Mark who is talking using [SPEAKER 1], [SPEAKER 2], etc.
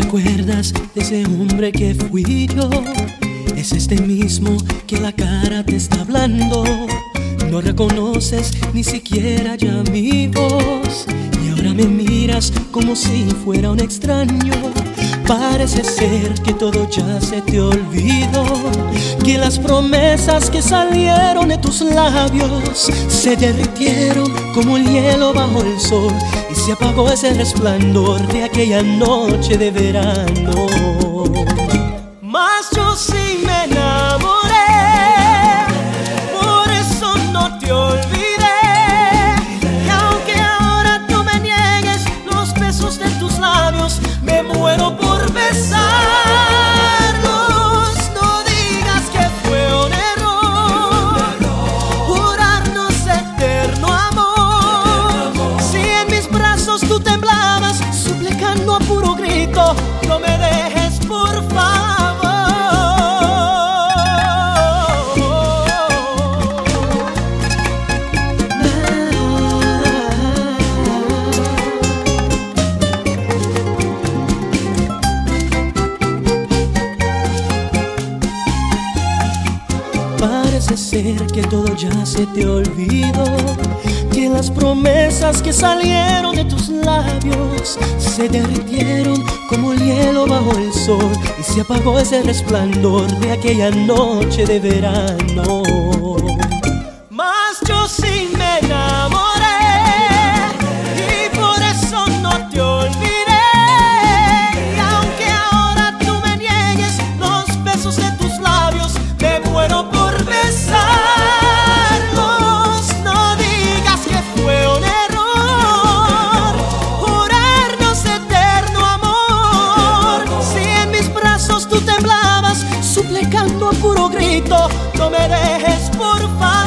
[SPEAKER 1] acuerdas de ese hombre que fui yo? Es este mismo que la cara te está hablando. No reconoces ni siquiera ya mi voz. Ahora me miras como si fuera un extraño. Parece ser que todo ya se te olvidó. Que las promesas que salieron de tus labios se derritieron como el hielo bajo el sol. Y se apagó ese resplandor de aquella noche de verano. No me dejes por favor. Parece ser que todo ya se te olvidó, que las promesas que salieron de tus labios se derritieron como el hielo bajo el sol y se apagó ese resplandor de aquella noche de verano. suplicando a puro grito, no me dejes por favor.